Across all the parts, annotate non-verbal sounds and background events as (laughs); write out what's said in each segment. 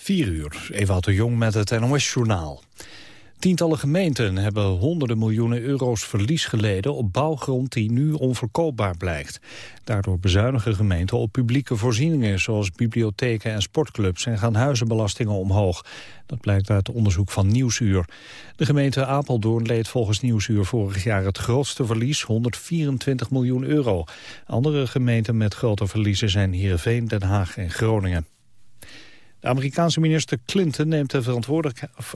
4 uur, Ewout de Jong met het NOS-journaal. Tientallen gemeenten hebben honderden miljoenen euro's verlies geleden op bouwgrond die nu onverkoopbaar blijkt. Daardoor bezuinigen gemeenten op publieke voorzieningen zoals bibliotheken en sportclubs en gaan huizenbelastingen omhoog. Dat blijkt uit onderzoek van Nieuwsuur. De gemeente Apeldoorn leed volgens Nieuwsuur vorig jaar het grootste verlies, 124 miljoen euro. Andere gemeenten met grote verliezen zijn Heerenveen, Den Haag en Groningen. De Amerikaanse minister Clinton neemt de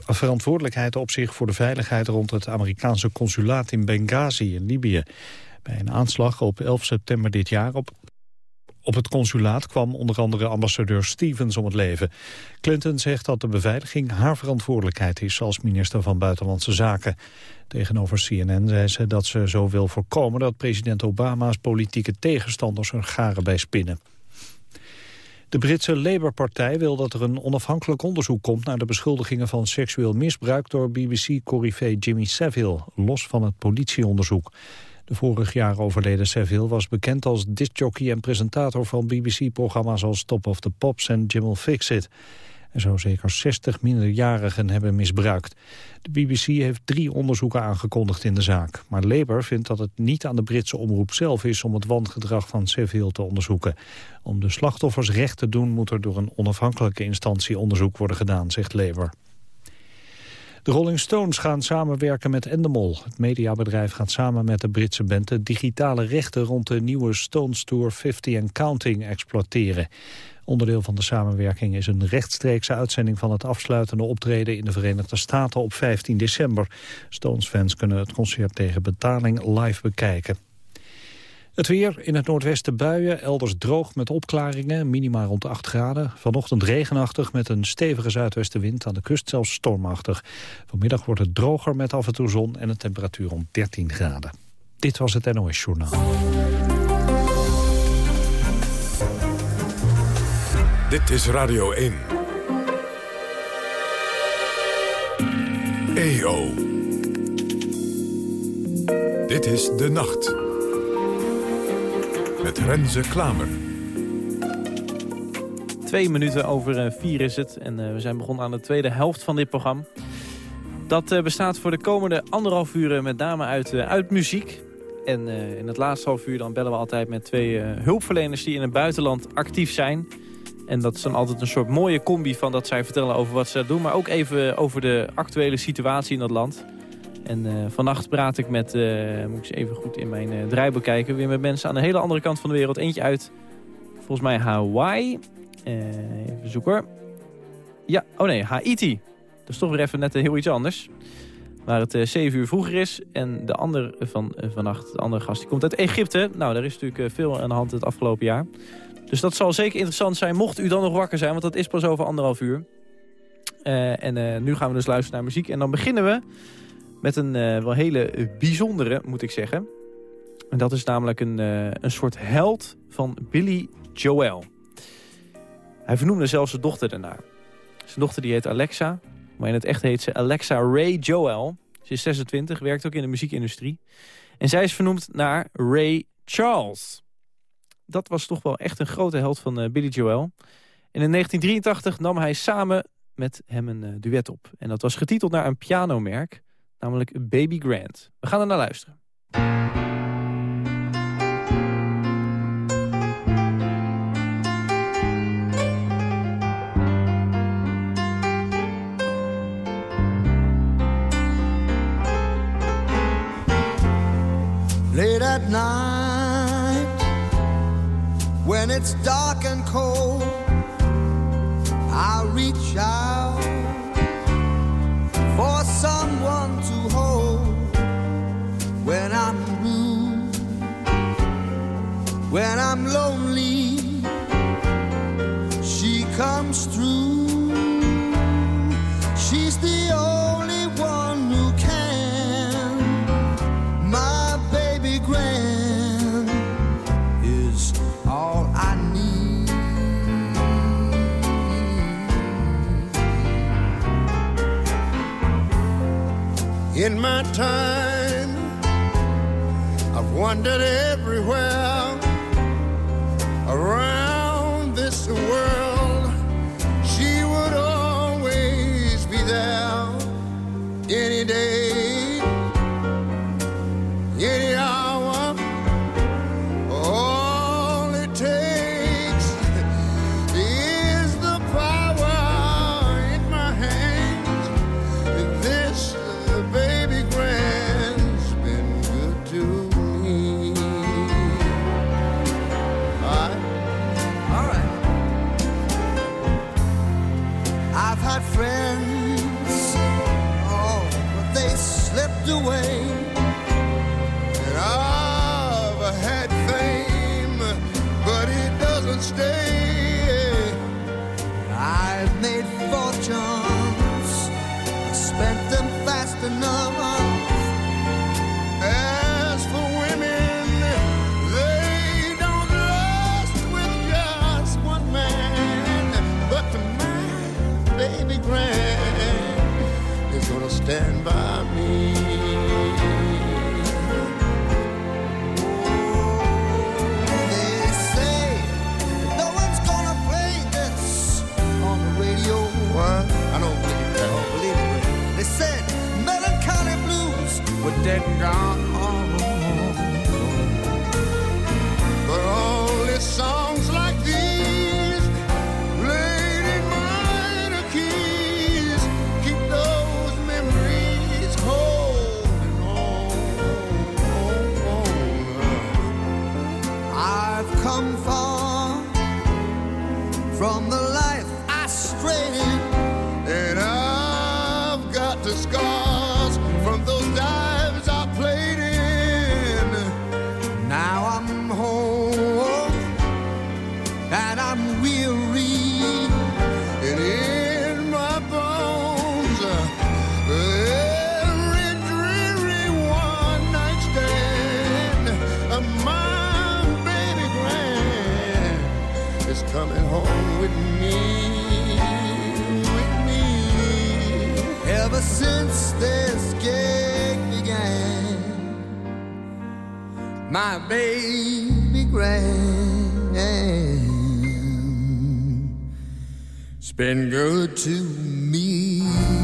verantwoordelijkheid op zich voor de veiligheid rond het Amerikaanse consulaat in Benghazi in Libië. Bij een aanslag op 11 september dit jaar op, op het consulaat kwam onder andere ambassadeur Stevens om het leven. Clinton zegt dat de beveiliging haar verantwoordelijkheid is als minister van Buitenlandse Zaken. Tegenover CNN zei ze dat ze zo wil voorkomen dat president Obama's politieke tegenstanders er garen bij spinnen. De Britse Labour-partij wil dat er een onafhankelijk onderzoek komt... naar de beschuldigingen van seksueel misbruik door BBC-corrivé Jimmy Savile... los van het politieonderzoek. De vorig jaar overleden Savile was bekend als discjockey en presentator... van BBC-programma's als Top of the Pops en Jim'll Fix It en zou zeker 60 minderjarigen hebben misbruikt. De BBC heeft drie onderzoeken aangekondigd in de zaak. Maar Labour vindt dat het niet aan de Britse omroep zelf is om het wangedrag van Seville te onderzoeken. Om de slachtoffers recht te doen moet er door een onafhankelijke instantie onderzoek worden gedaan, zegt Labour. De Rolling Stones gaan samenwerken met Endemol. Het mediabedrijf gaat samen met de Britse band de digitale rechten rond de nieuwe Stones Tour 50 and Counting exploiteren. Onderdeel van de samenwerking is een rechtstreekse uitzending van het afsluitende optreden in de Verenigde Staten op 15 december. Stones-fans kunnen het concert tegen betaling live bekijken. Het weer, in het noordwesten buien, elders droog met opklaringen, minima rond 8 graden. Vanochtend regenachtig met een stevige zuidwestenwind, aan de kust zelfs stormachtig. Vanmiddag wordt het droger met af en toe zon en een temperatuur rond 13 graden. Dit was het NOS Journaal. Dit is Radio 1. EO. Dit is De Nacht. Met Renze Klamer. Twee minuten over eh, vier is het. En uh, we zijn begonnen aan de tweede helft van dit programma. Dat uh, bestaat voor de komende anderhalf uur met name uit, uit muziek. En in het laatste half uur dan bellen we altijd met twee hulpverleners... die in het buitenland actief zijn... En dat is dan altijd een soort mooie combi van dat zij vertellen over wat ze doen. Maar ook even over de actuele situatie in dat land. En uh, vannacht praat ik met, uh, moet ik eens even goed in mijn uh, draaiboek kijken... weer met mensen aan de hele andere kant van de wereld. Eentje uit, volgens mij Hawaii. even zoeken. Ja, oh nee, Haiti. Dat is toch weer even net heel iets anders. Waar het uh, 7 uur vroeger is. En de andere van vannacht, de andere gast, die komt uit Egypte. Nou, daar is natuurlijk veel aan de hand het afgelopen jaar. Dus dat zal zeker interessant zijn, mocht u dan nog wakker zijn. Want dat is pas over anderhalf uur. Uh, en uh, nu gaan we dus luisteren naar muziek. En dan beginnen we met een uh, wel hele bijzondere, moet ik zeggen. En dat is namelijk een, een soort held van Billy Joel. Hij vernoemde zelfs zijn dochter daarna. Zijn dochter die heet Alexa. Maar in het echt heet ze Alexa Ray Joel. Ze is 26, werkt ook in de muziekindustrie. En zij is vernoemd naar Ray Charles dat was toch wel echt een grote held van uh, Billy Joel. En in 1983 nam hij samen met hem een uh, duet op. En dat was getiteld naar een pianomerk, namelijk Baby Grand. We gaan er naar luisteren. It's dark and cold, I reach out for someone to hold. When I'm blue, when I'm my time, I've wandered everywhere has been good to me.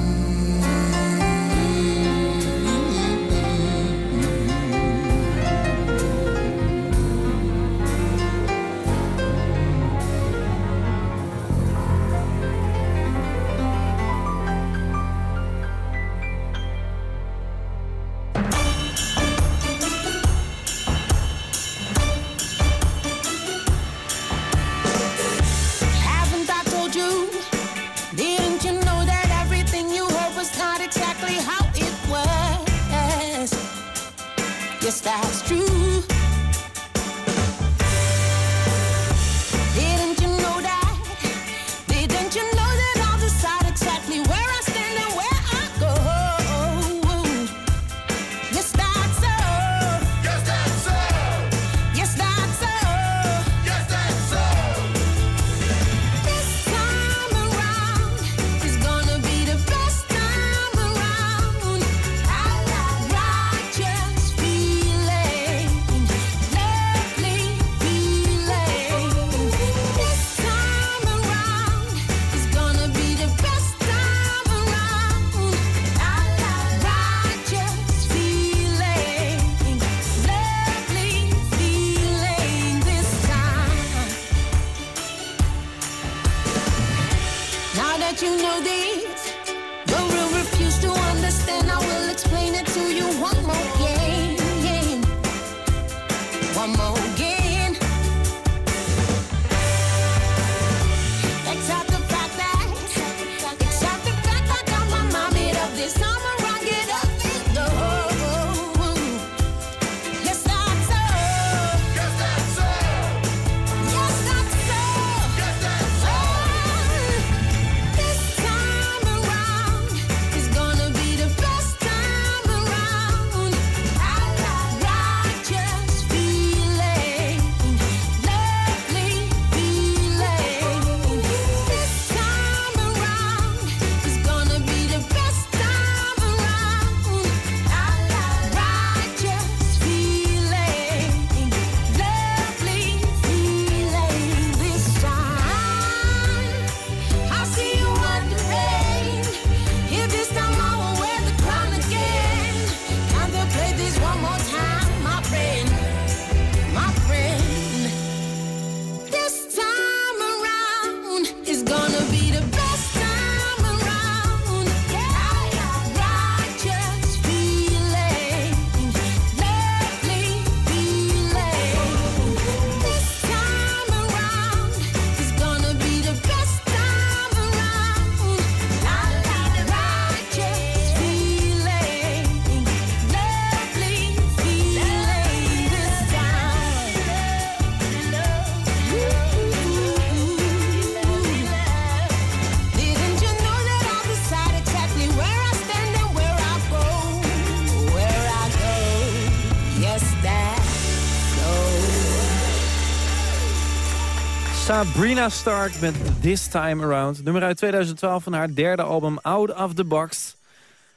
Sabrina Stark met This Time Around. Nummer uit 2012 van haar derde album Out of the Box.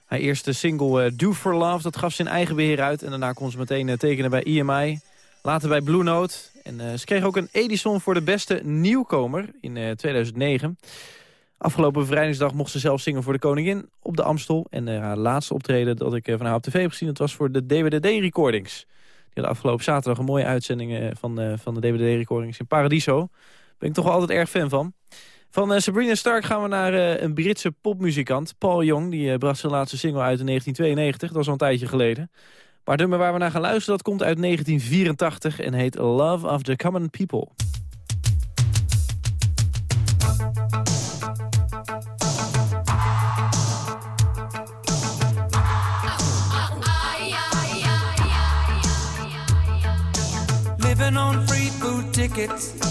Haar eerste single uh, Do For Love, dat gaf ze in eigen beheer uit. En daarna kon ze meteen uh, tekenen bij EMI. Later bij Blue Note. En uh, ze kreeg ook een Edison voor de beste nieuwkomer in 2009. Afgelopen vrijdag mocht ze zelf zingen voor de koningin op de Amstel. En haar laatste optreden dat ik van haar op tv heb gezien... dat was voor de DWDD-recordings. Die hadden afgelopen zaterdag een mooie uitzending van, van de DWD-recordings in Paradiso ben ik toch altijd erg fan van. Van uh, Sabrina Stark gaan we naar uh, een Britse popmuzikant, Paul Young. Die uh, bracht zijn laatste single uit in 1992, dat was al een tijdje geleden. Maar het nummer waar we naar gaan luisteren, dat komt uit 1984 en heet Love of the Common People. Living on free food tickets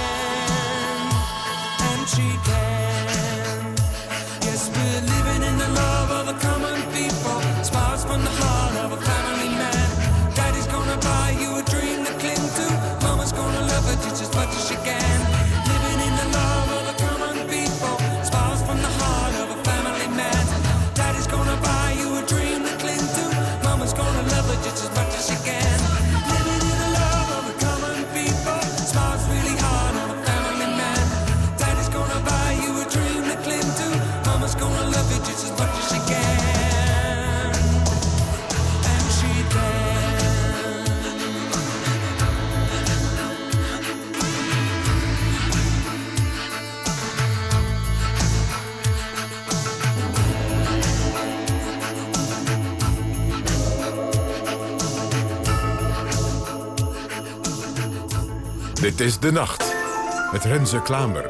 She can. Dit is De Nacht met Renze Klamer.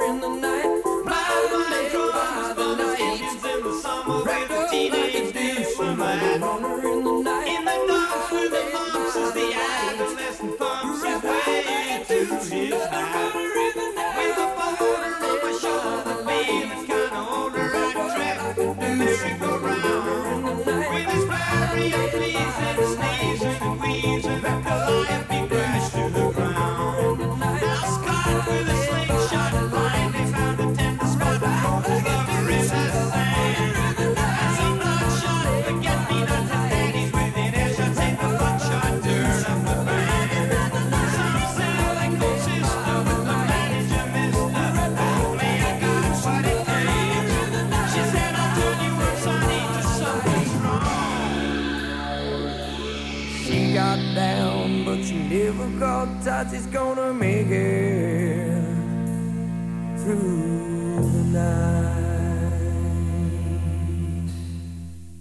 It's gonna make it through the night.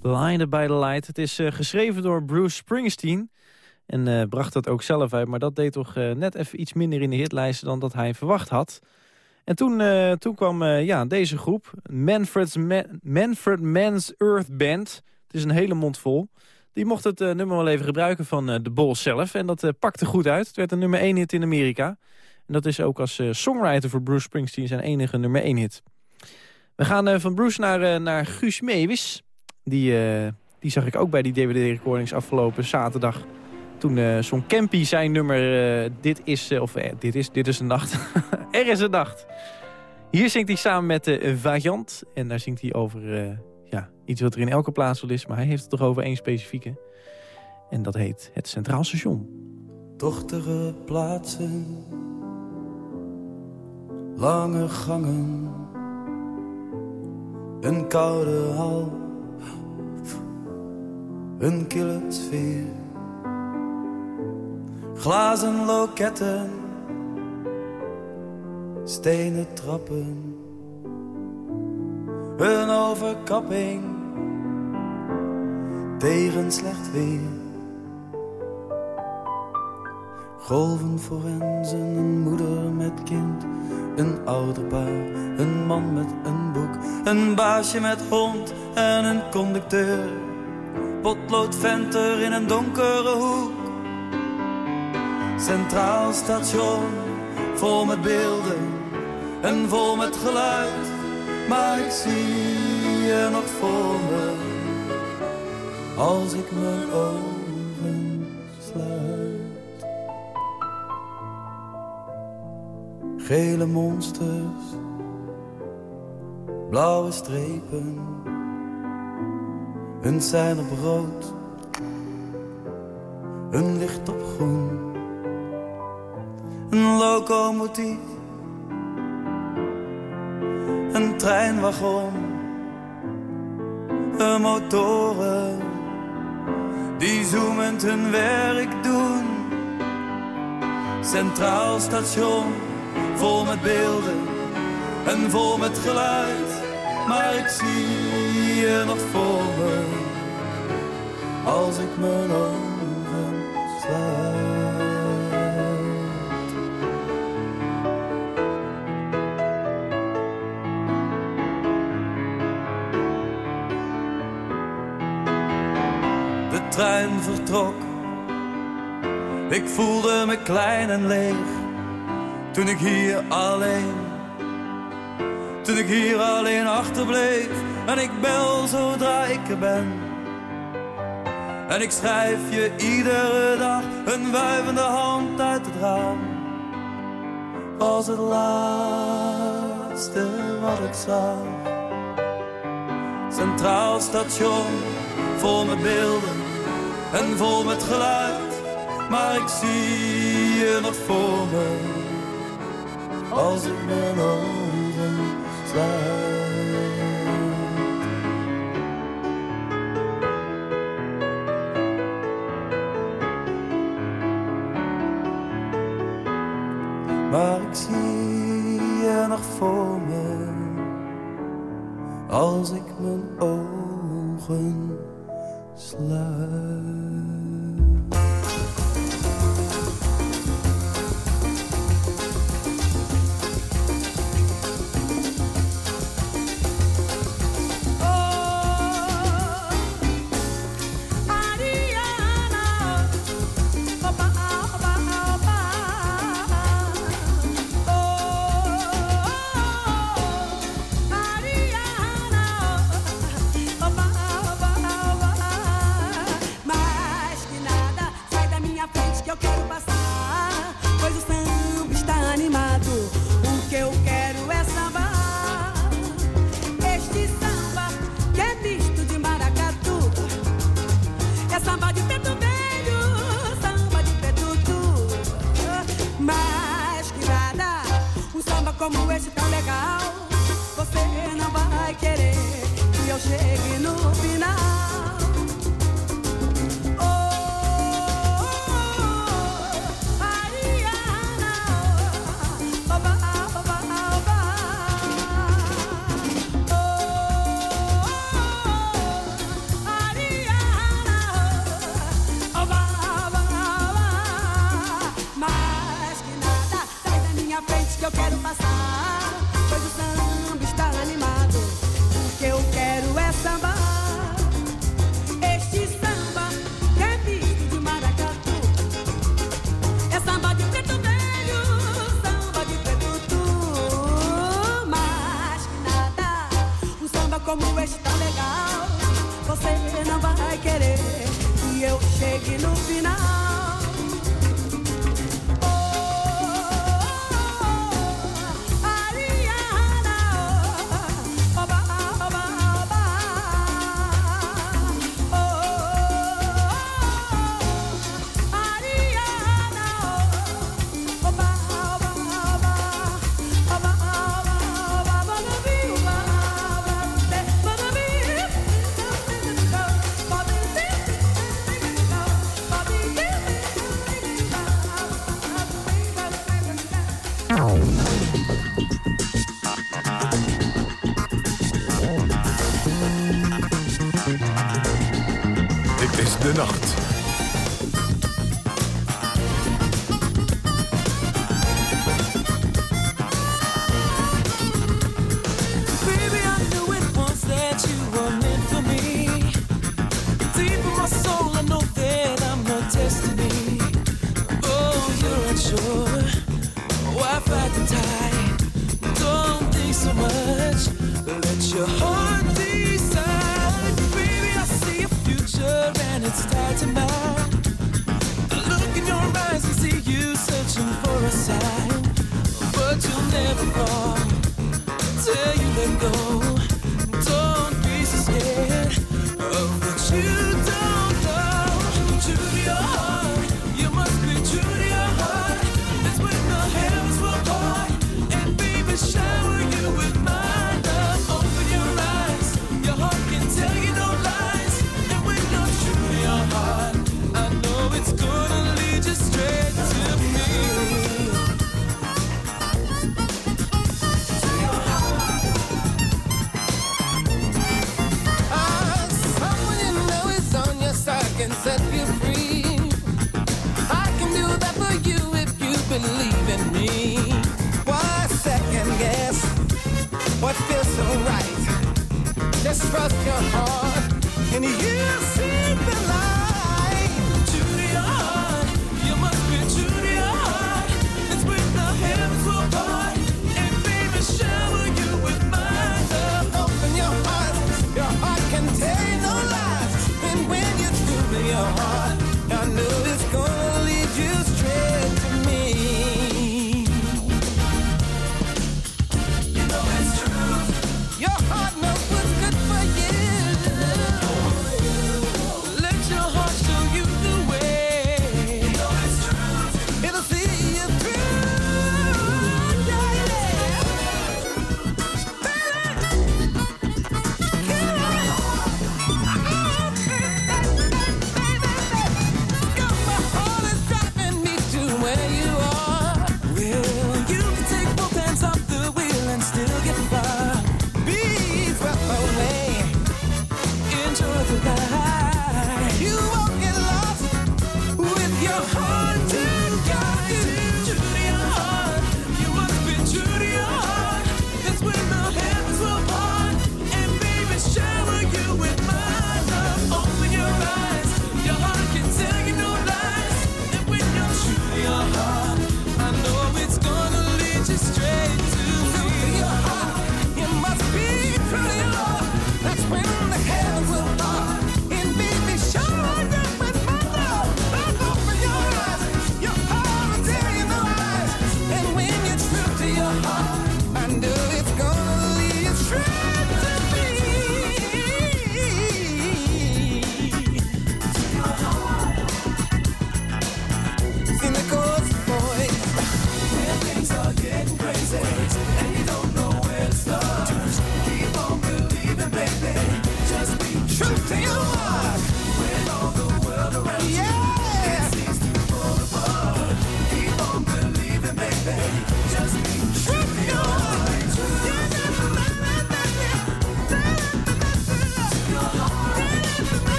Blinded by the Light. Het is eh, geschreven door Bruce Springsteen. En eh, bracht dat ook zelf uit. Maar dat deed toch eh, net even iets minder in de hitlijsten dan dat hij verwacht had. En toen, toen kwam ja, deze groep. Manfred's Ma- Manfred Man's Earth Band. Het is een hele mond vol. Die mocht het eh, nummer wel even gebruiken van eh, de Bol zelf. En dat eh, pakte goed uit. Het werd een nummer 1 hit in Amerika. En dat is ook als songwriter voor Bruce Springsteen zijn enige nummer 1 hit. We gaan van Bruce naar, naar Guus Meeuwis. Die, die zag ik ook bij die DVD-recordings afgelopen zaterdag. Toen eh zong Campy zijn nummer Dit is, of dit is, dit is een nacht. (laughs) er is een nacht. Hier zingt hij samen met eh Vajant. En daar zingt hij over iets wat er in elke plaats wel is. Maar hij heeft het toch over één specifieke. En dat heet het Centraal Station. Dochtige plaatsen, lange gangen, een koude hal, een kille sfeer. Glazen loketten, stenen trappen, een overkapping tegen slecht weer. Golven forensen, een moeder met kind, een ouderpaar, een man met een boek, een baasje met hond en een conducteur. Potloodventer in een donkere hoek. Centraal station, vol met beelden en vol met geluid. Maar ik zie je nog voor me, als ik mijn ogen sluit. Gele monsters, blauwe strepen, een zijn op rood, een licht op groen. Een locomotief, een treinwagon, een motoren die zoemend hun werk doen. Centraal station, vol met beelden en vol met geluid. Maar ik zie je nog voor me, als ik mijn ogen vertrok. Ik voelde me klein en leeg. Toen ik hier alleen. Toen ik hier alleen achterbleef. En ik bel zodra ik er ben. En ik schrijf je iedere dag een wuivende hand uit het raam. Was het laatste wat ik zag. Centraal station, vol met beelden en vol met geluid. Maar ik zie je nog voor me, als ik mijn ogen sluit.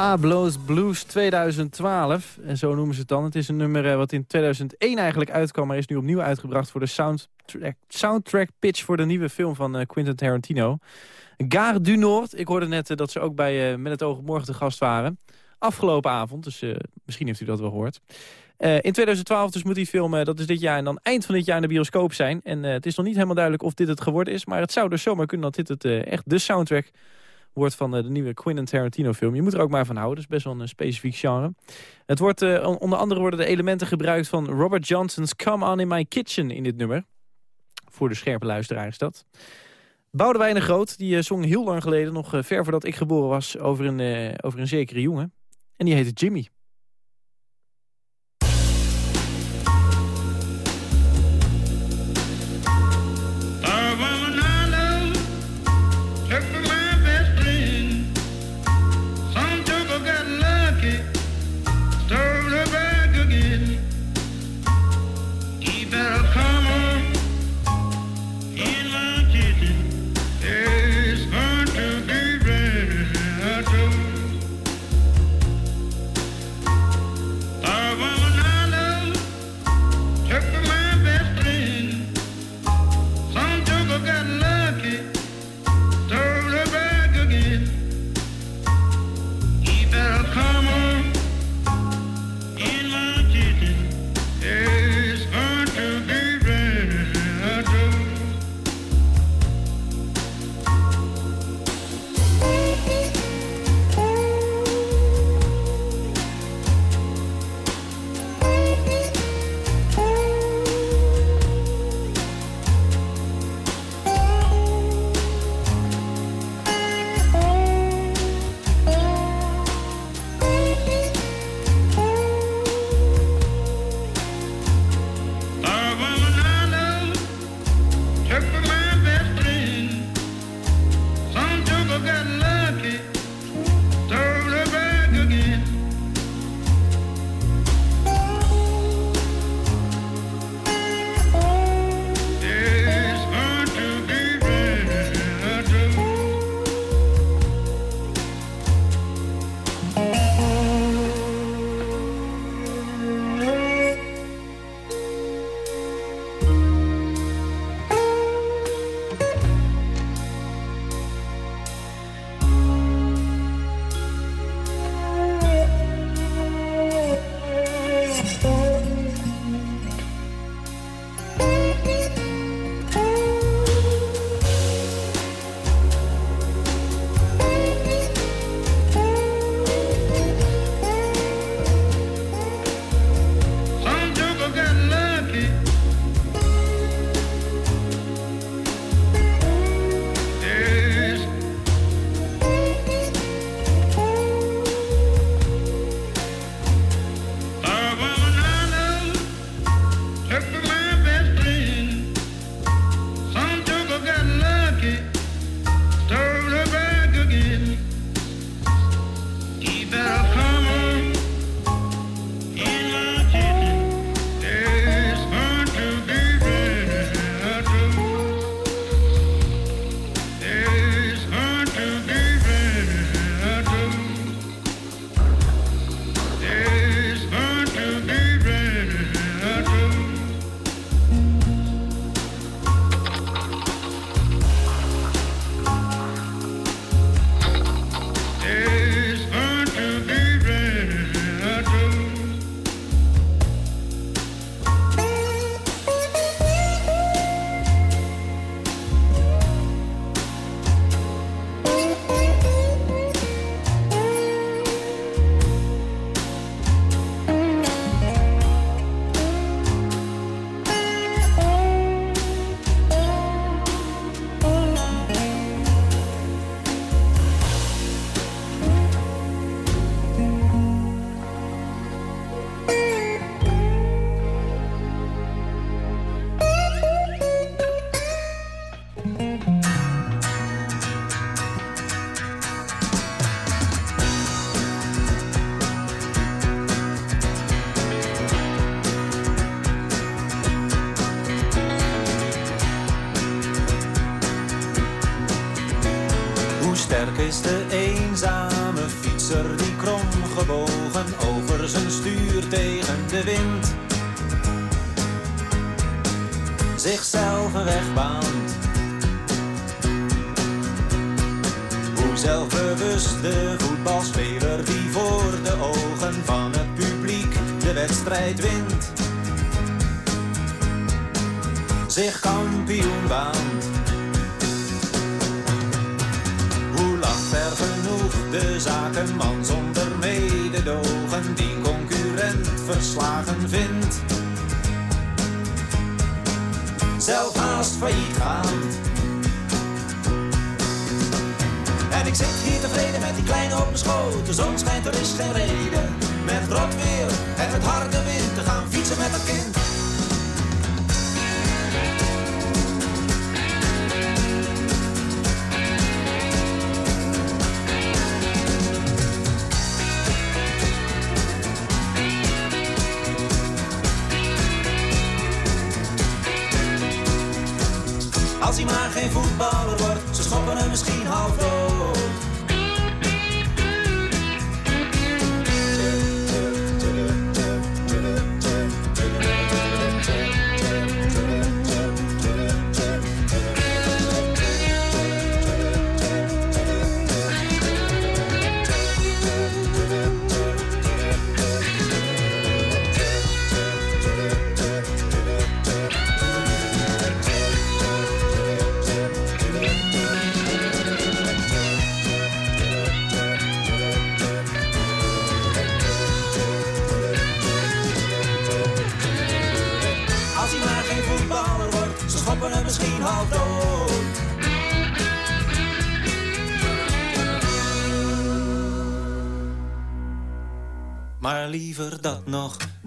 Pablo's Blues 2012. En zo noemen ze het dan. Het is een nummer eh, wat in 2001 eigenlijk uitkwam... maar is nu opnieuw uitgebracht voor de soundtrack, soundtrack pitch... voor de nieuwe film van eh, Quentin Tarantino. Gare du Nord. Ik hoorde net eh, dat ze ook bij Met het Oog op Morgen te gast waren. Afgelopen avond, dus misschien heeft u dat wel gehoord. In 2012 dus moet die film, dat is dit jaar... en dan eind van dit jaar in de bioscoop zijn. En het is nog niet helemaal duidelijk of dit het geworden is... maar het zou dus zomaar kunnen dat dit het, echt de soundtrack wordt van eh, de nieuwe Quentin Tarantino film. Je moet er ook maar van houden, dat is best wel een eh, specifiek genre. Het wordt, eh, onder andere worden de elementen gebruikt van Robert Johnson's Come On In My Kitchen in dit nummer. Voor de scherpe luisteraar is dat. Boudewijn de Groot, die zong heel lang geleden, nog ver voordat ik geboren was, over een, over een zekere jongen. En die heette Jimmy. Hoe lacht er genoeg de zakenman zonder mededogen die concurrent verslagen vindt zelf haast failliet gaan. En ik zit hier tevreden met die kleine op mijn schoot. De zon schijnt, er is geen reden. Met rot weer en met harde wind te gaan fietsen met een kind.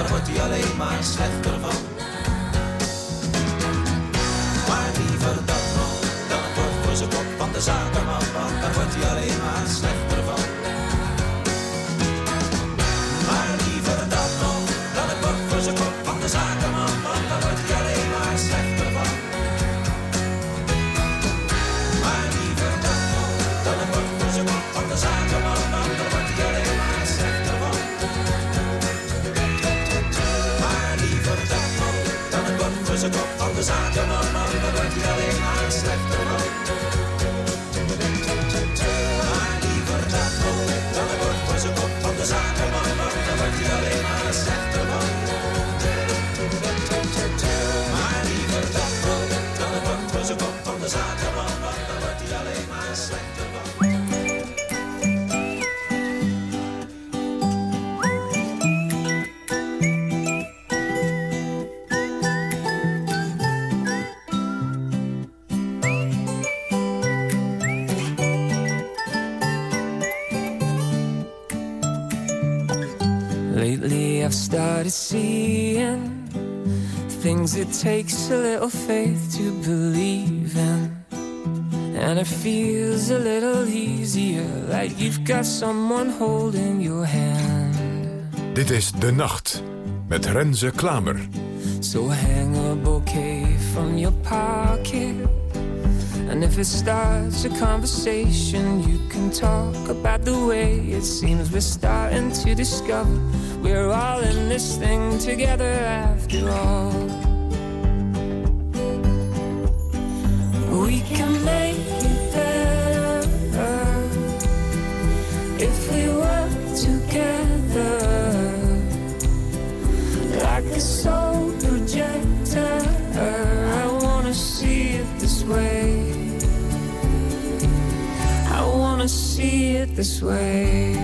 daar wordt hij alleen maar slechter van. Van de takes a little faith to believe in. And it feels a little easier, like you've got someone holding your hand. Dit is De Nacht met Renze Klamer. So hang a bouquet from your pocket. And if it starts a conversation, you can talk about the way it seems we're starting to discover we're all in this thing together after all. This way. I wanna see it this way.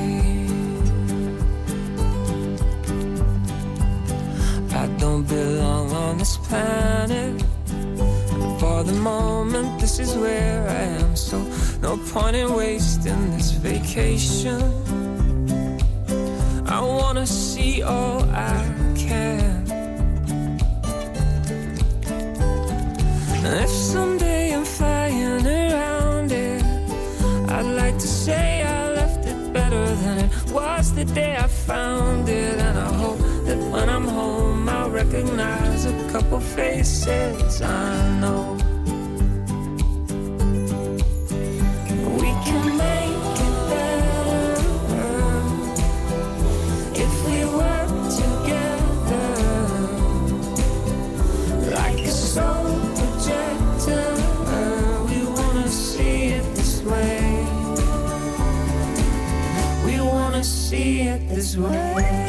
I don't belong on this planet. The moment, this is where I am. So No point in wasting this vacation. I wanna see all I can. And if someday I'm flying around it, I'd like to say I left it better than it was the day I found it. And I hope that when I'm home, I'll recognize a couple faces I know. This way.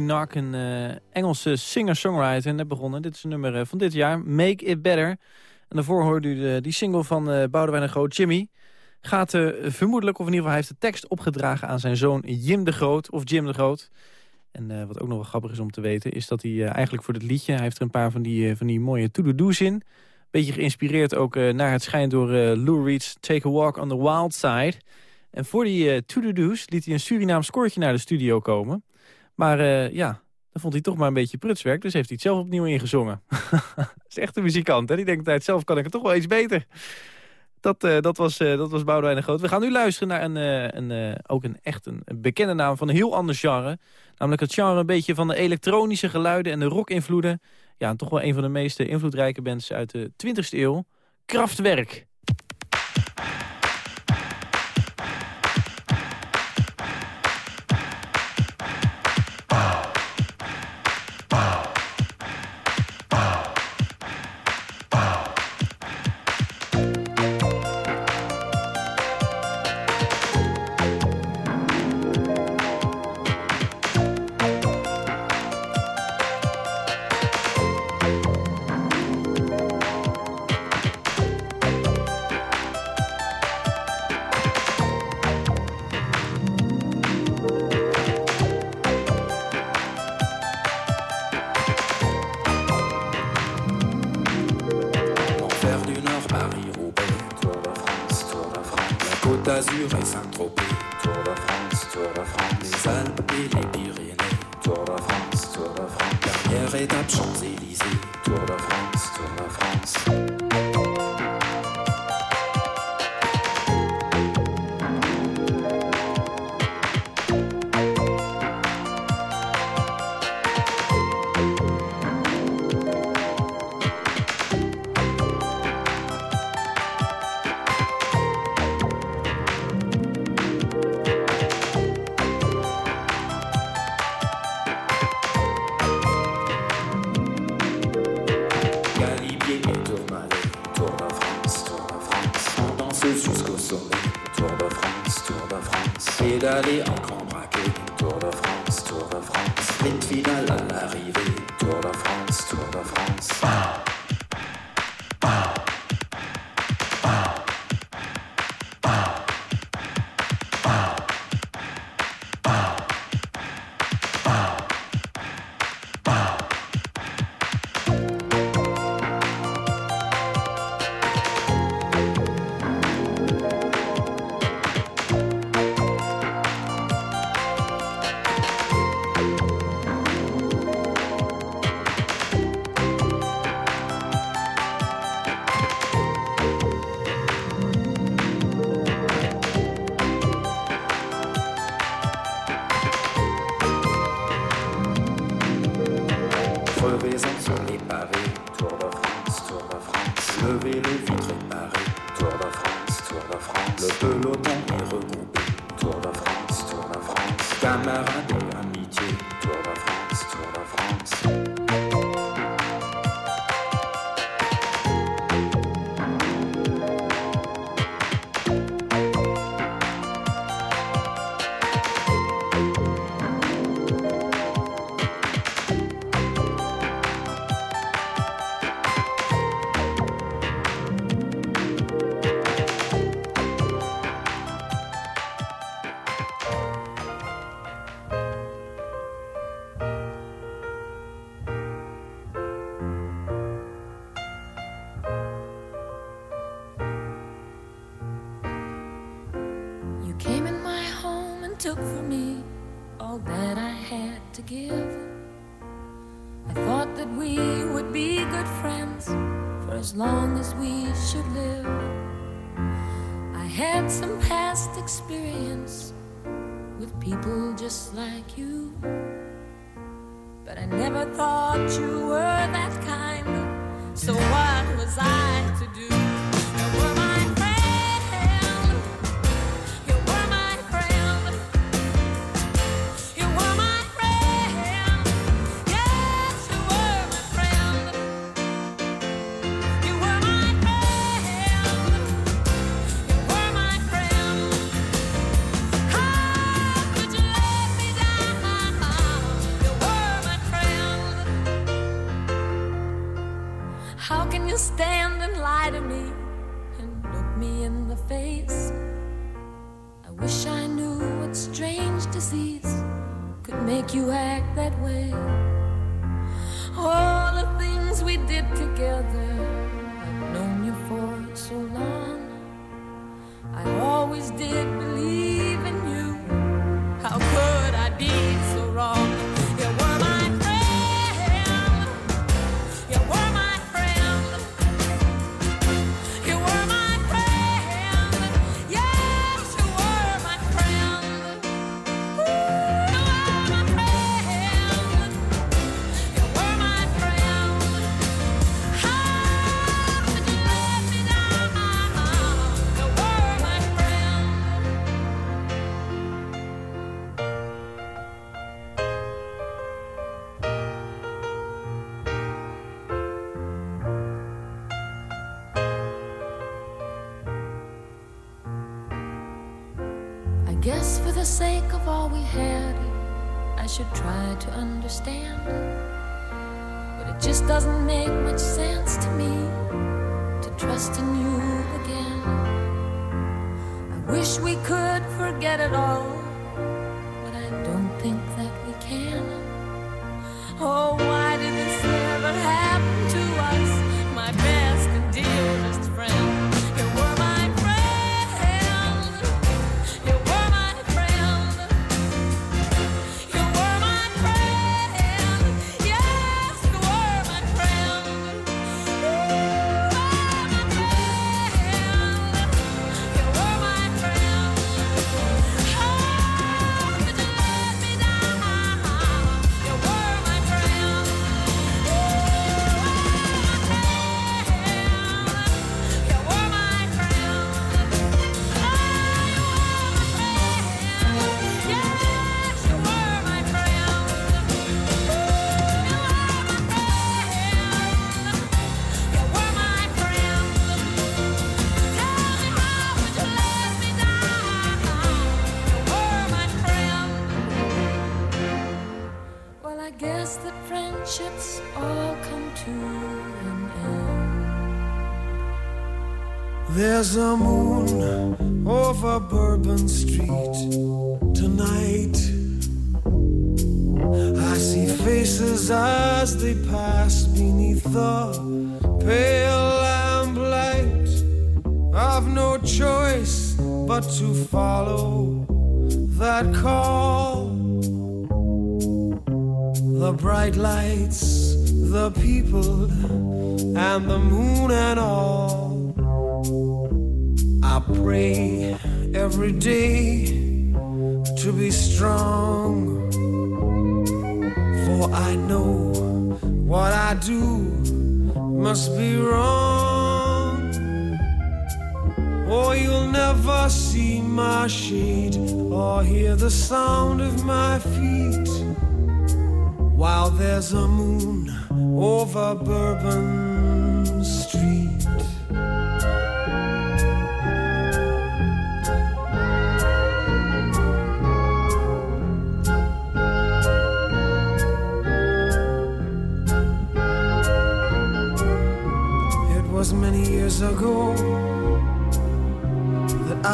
Knock, een eh, Engelse singer-songwriter, net begonnen. Dit is een nummer eh, van dit jaar, Make It Better. En daarvoor hoorde u de, die single van eh Boudewijn de Groot, Jimmy. Gaat vermoedelijk, of in ieder geval hij heeft de tekst opgedragen aan zijn zoon Jim de Groot, of Jim de Groot. En wat ook nog wel grappig is om te weten, is dat hij eigenlijk voor dit liedje... heeft er een paar van die, van die mooie to-do-do's in. Beetje geïnspireerd ook naar het schijnt door Lou Reed's Take a Walk on the Wild Side. En voor die eh to-do-do's liet hij een Surinaams koortje naar de studio komen. Maar eh, ja, dan vond hij toch maar een beetje prutswerk. Dus heeft hij het zelf opnieuw ingezongen. (laughs) Is echt een muzikant, hè? Die denkt tijd zelf kan ik het toch wel iets beter. Dat, eh, dat, was, eh, dat was Boudewijn de Groot. We gaan nu luisteren naar een, een, ook een echt een, bekende naam van een heel ander genre. Namelijk het genre een beetje van de elektronische geluiden en de rock-invloeden. Ja, en toch wel een van de meest invloedrijke bands uit de 20e eeuw. Kraftwerk. 大利 should live. I had some past experience with people just like you, but I never thought you doesn't make much sense. amo.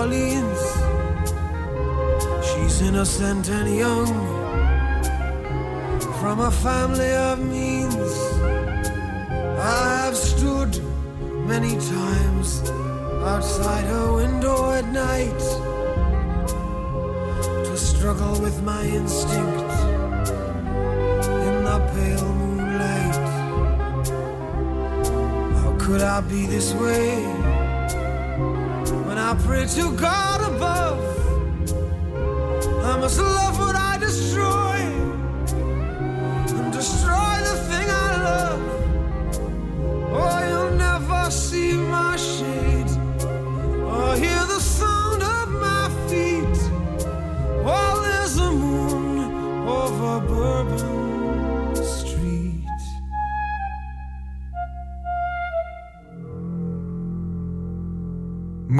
Orleans. She's innocent and young from a family of means. I have stood many times outside her window at night to struggle with my instinct in the pale moonlight. How could I be this way I pray to God above? I must love what I destroy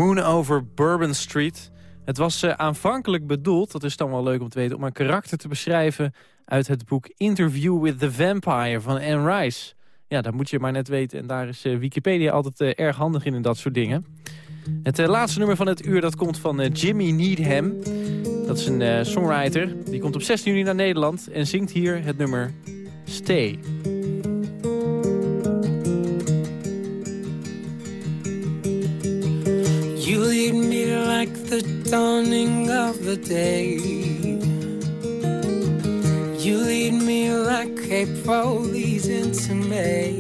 Moon over Bourbon Street. Het was eh, aanvankelijk bedoeld, dat is dan wel leuk om te weten... om een karakter te beschrijven uit het boek Interview with the Vampire van Anne Rice. Ja, dat moet je maar net weten. En daar is eh, Wikipedia altijd eh, erg handig in en dat soort dingen. Het laatste nummer van het uur dat komt van Jimmy Needham. Dat is een songwriter. Die komt op 16 juni naar Nederland en zingt hier het nummer Stay. You lead me like the dawning of the day. You lead me like April leads into May.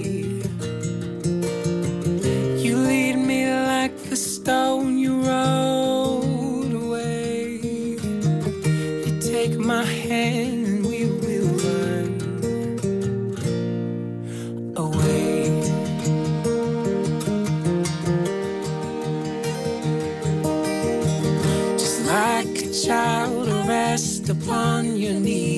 You lead me like the stone you rolled away. You take my hand upon your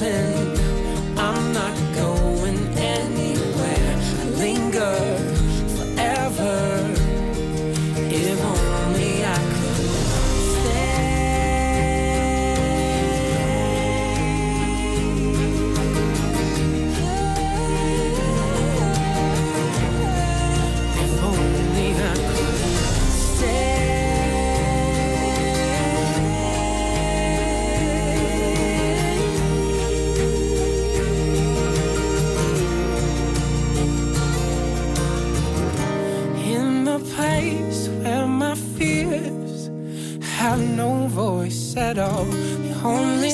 is at all. Only